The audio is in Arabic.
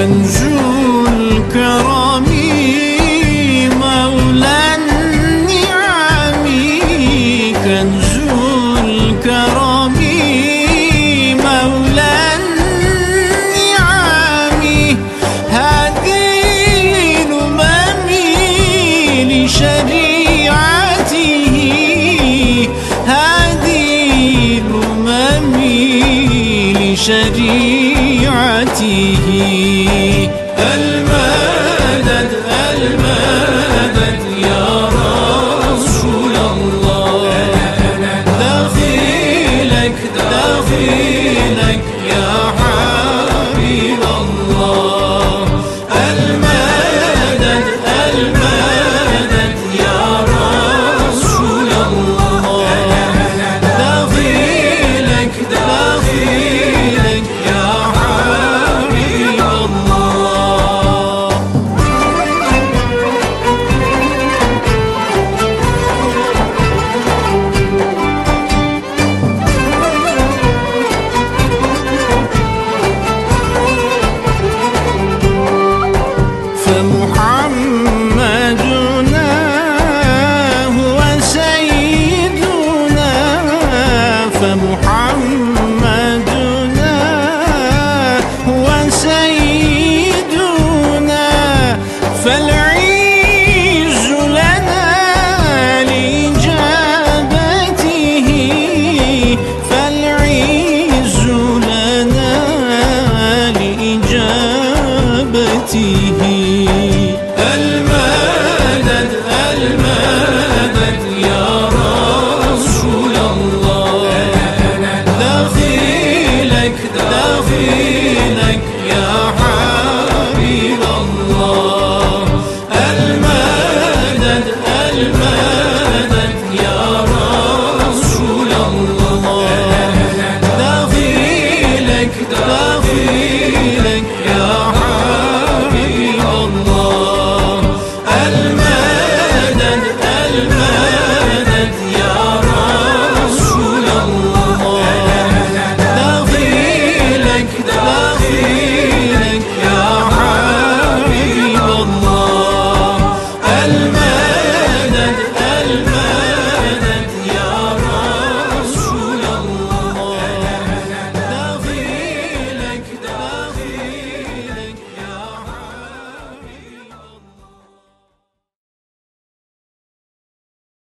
شريعته الكرم مولى النعم الكرم مولى النعم الأمم لشريعته. الأمم لشريعته. Dinenk فالعيز لنا لإجابته. فالعيز لنا لإجابته.